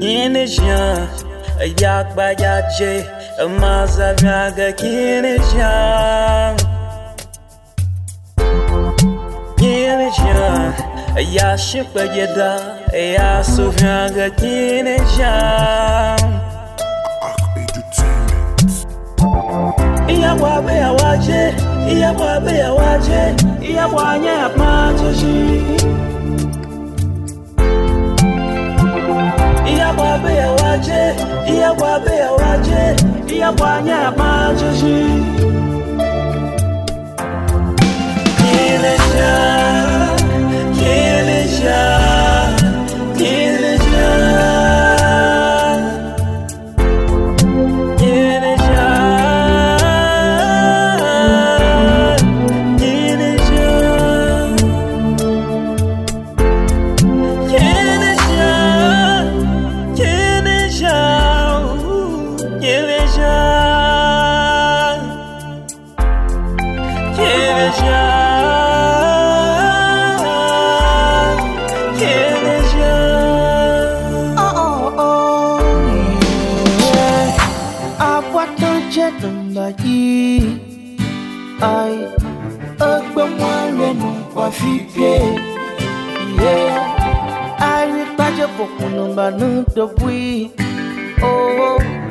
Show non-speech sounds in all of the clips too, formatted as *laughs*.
Kinesian, a yak by yache, a mazaviaga Kinesian. Kinesian, a yaship by yada, a yasuviaga Iya wabe ya waje, iya wabe ya waje, iya wanya ya majoji. Iyagwabe ya waje, iyagwabe ya waje, iyagwanya ya majoji. Kileja, kileja, yeah. Apa kerja lagi? Ai, agbamwalenu kwa fipie. Yeah. Ai,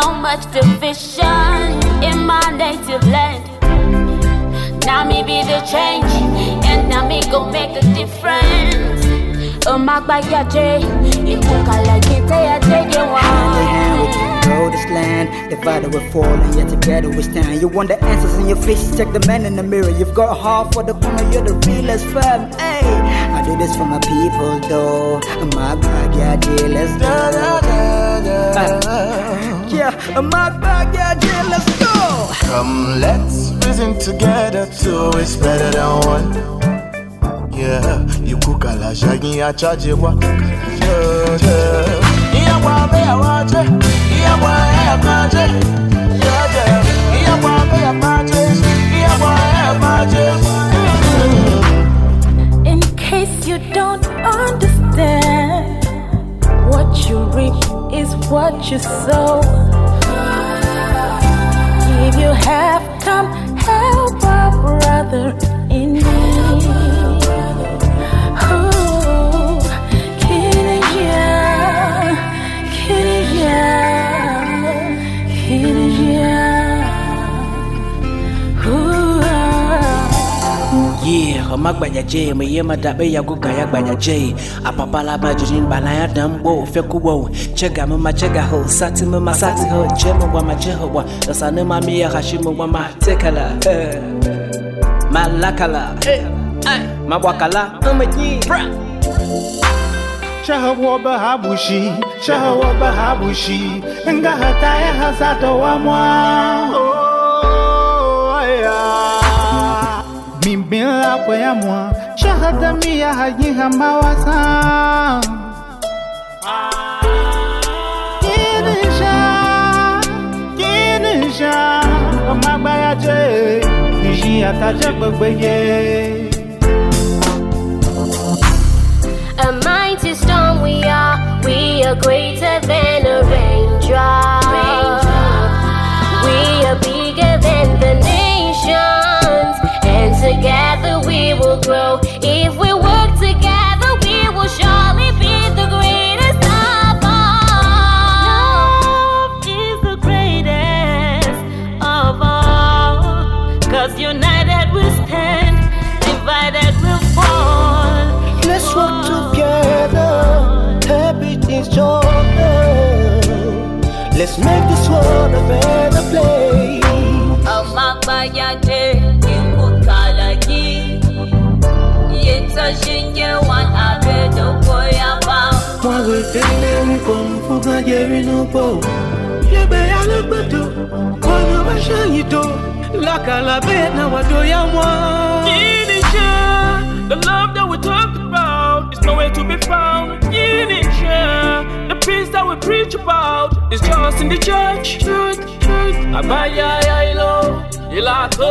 Why so much division in my native land? Now me be the change, and now me go make a difference. Oh my God, yeah, Jay, you cook like it, yeah, Jay, you Hand in hand we want. can grow this land. Divided we fall and yet together we stand. You want the answers in your face, check the man in the mirror. You've got a heart for the corner, you're the realest fam. Hey, I do this for my people though. Oh, my God, yeah, Jay, let's go. Yeah, *laughs* my God, yeah, Jay, let's go. Come, let's reason together. Two is better than one. Yeah, you cook a la shaggy, I charge you what. Yeah, yeah. Yeah, why be a watch? Yeah, why a watch? Yeah, yeah. Yeah, why be a watch? Yeah, why a watch? In case you don't understand, what you reap is what you sow. Yeah, magbaja J, me yema dabe ya guga ya gbaja J. Apapala ba jujin bana ya dambo feku wo. Chega me ma chega ho, sati me ma sati ho, jemo wa ma jeho wa. Dasa ne ma mi ya hashimu wa ma tekala. Malakala, mabwakala, umaji, bra. Shahawa Bahabushi, Shahawa Bahabushi, Ngahataya Hasato Wamwa. Oh, yeah. Shahata Mia Hajiha Mawasa. Kinisha, Kinisha, Amabaya J, Niji Ataja Gbegbe. A mighty storm we are, we are greater than a raindrop. Boy about. Moi, je fais les comme faut gagner une peau. Je vais à le bateau, quand on va changer tout. La calabette n'a pas de ya moi. Yinisha, the love that we talked about is nowhere to be found. in Yinisha, the peace that we preach about is just in the church. Church, church. Abaya, yailo, ilato.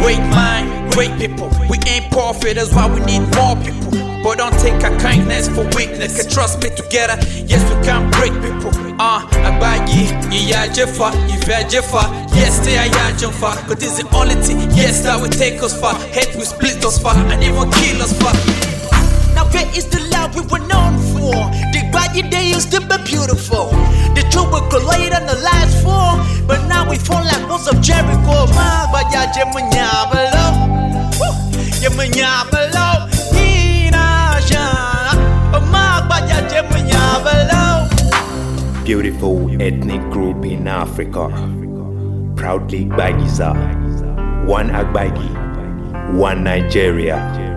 Great mind, great people. We ain't perfect, that's why we need more people. But don't take our kindness for weakness. Can trust me together. Yes, we can break people. Ah, uh, Abagi, Iya Jefa, Ife Jefa. Yes, they are Ya Jefa. Cause this is the only thing, yes, that will take us far. Hate will split us far, and even kill us far. Now where is the love we were known for? The body they used to be beautiful. The truth will collide and the lies fall. But now we fall like walls of Jericho. Beautiful ethnic group in Africa. Proudly Bagisa. One Agbagi. One Nigeria.